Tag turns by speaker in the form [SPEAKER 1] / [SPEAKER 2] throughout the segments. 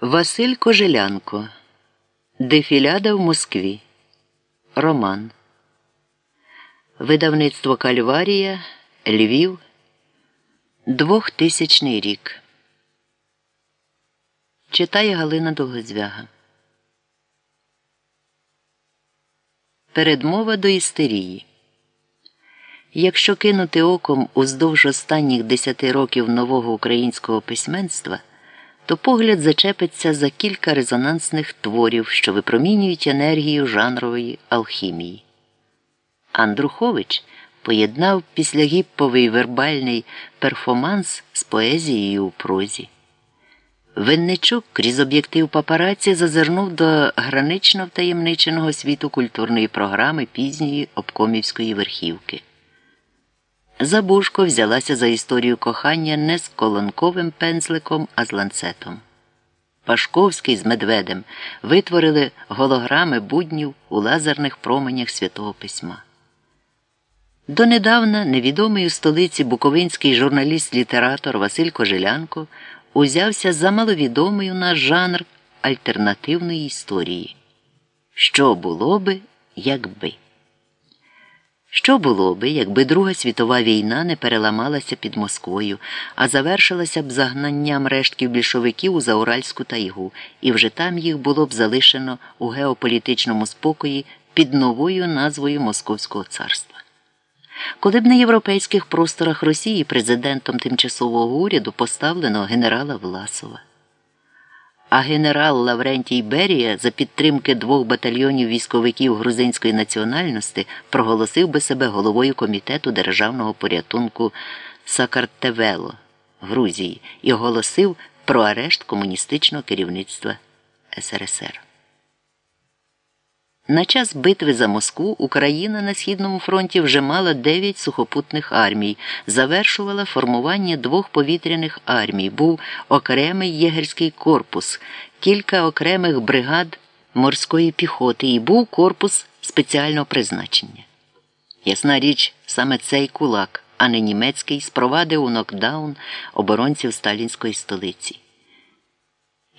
[SPEAKER 1] Василь Кожелянко. Дефіляда в Москві. Роман. Видавництво Кальварія. Львів. Двохтисячний рік. Читає Галина Довгозвяга. Передмова до істерії. Якщо кинути оком уздовж останніх десяти років нового українського письменства то погляд зачепиться за кілька резонансних творів, що випромінюють енергію жанрової алхімії. Андрухович поєднав післягіпповий вербальний перформанс з поезією у прозі. Винничук крізь об'єктив папараці зазирнув до гранично втаємниченого світу культурної програми пізньої обкомівської верхівки. Забушко взялася за історію кохання не з колонковим пензликом, а з ланцетом. Пашковський з медведем витворили голограми буднів у лазерних променях святого письма. Донедавна невідомий у столиці буковинський журналіст-літератор Василь Кожелянко узявся за маловідомий у наш жанр альтернативної історії. Що було би, якби? Що було би, якби Друга світова війна не переламалася під Москвою, а завершилася б загнанням рештків більшовиків у Зауральську тайгу, і вже там їх було б залишено у геополітичному спокої під новою назвою Московського царства? Коли б на європейських просторах Росії президентом тимчасового уряду поставлено генерала Власова? А генерал Лаврентій Берія за підтримки двох батальйонів військовиків грузинської національності проголосив би себе головою комітету державного порятунку Сакартвело Грузії і оголосив про арешт комуністичного керівництва СРСР. На час битви за Москву Україна на Східному фронті вже мала дев'ять сухопутних армій, завершувала формування двох повітряних армій, був окремий єгерський корпус, кілька окремих бригад морської піхоти і був корпус спеціального призначення. Ясна річ, саме цей кулак, а не німецький, спровадив у нокдаун оборонців сталінської столиці.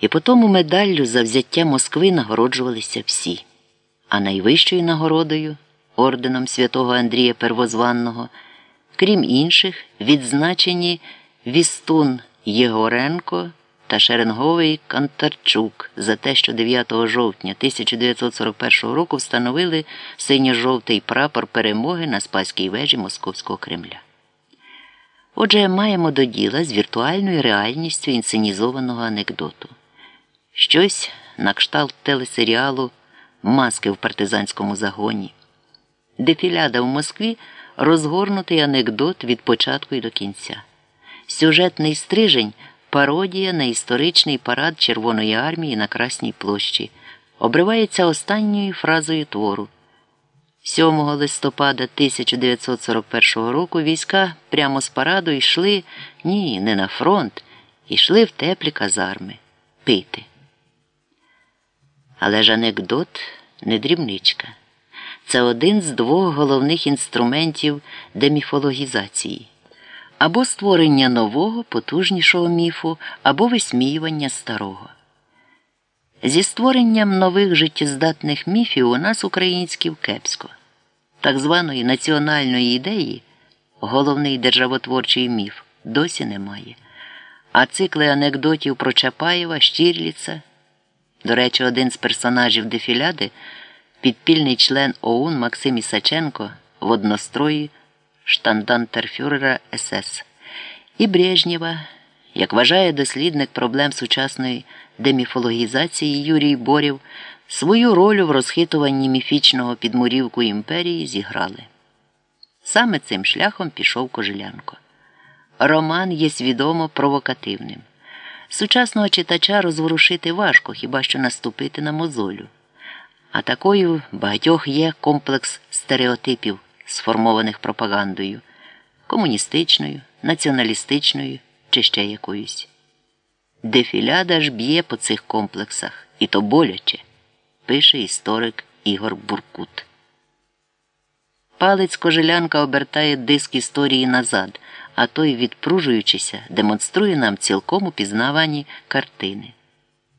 [SPEAKER 1] І по тому медаллю за взяття Москви нагороджувалися всі а найвищою нагородою орденом святого Андрія Первозванного, крім інших, відзначені Вістун Єгоренко та Шеренговий Кантарчук за те, що 9 жовтня 1941 року встановили синьо-жовтий прапор перемоги на Спаській вежі Московського Кремля. Отже, маємо до діла з віртуальною реальністю інсценізованого анекдоту. Щось на кшталт телесеріалу маски в партизанському загоні. Дефіляда в Москві розгорнутий анекдот від початку і до кінця. Сюжетний стрижень пародія на історичний парад Червоної армії на Красній площі, обривається останньою фразою твору. 7 листопада 1941 року війська прямо з параду йшли ні, не на фронт, йшли в теплі казарми пити. Але ж анекдот не дрібничка. Це один з двох головних інструментів деміфологізації або створення нового, потужнішого міфу, або висміювання старого. Зі створенням нових життєздатних міфів у нас українськів кепсько, так званої національної ідеї, головний державотворчий міф, досі немає. А цикли анекдотів про Чапаєва, Щірліца. До речі, один з персонажів дефіляди, підпільний член ОУН Максим Ісаченко в однострої штандантерфюрера СС і Брежнєва, як вважає дослідник проблем сучасної деміфологізації Юрій Борів, свою роль в розхитуванні міфічного підмурівку імперії зіграли. Саме цим шляхом пішов Кожелянко. Роман є свідомо провокативним. Сучасного читача розворушити важко, хіба що наступити на мозолю. А такою багатьох є комплекс стереотипів, сформованих пропагандою, комуністичною, націоналістичною чи ще якоюсь. Дефіляда ж б'є по цих комплексах, і то боляче, пише історик Ігор Буркут. Палець кожелянка обертає диск історії назад а той, відпружуючися, демонструє нам цілком упізнавані картини.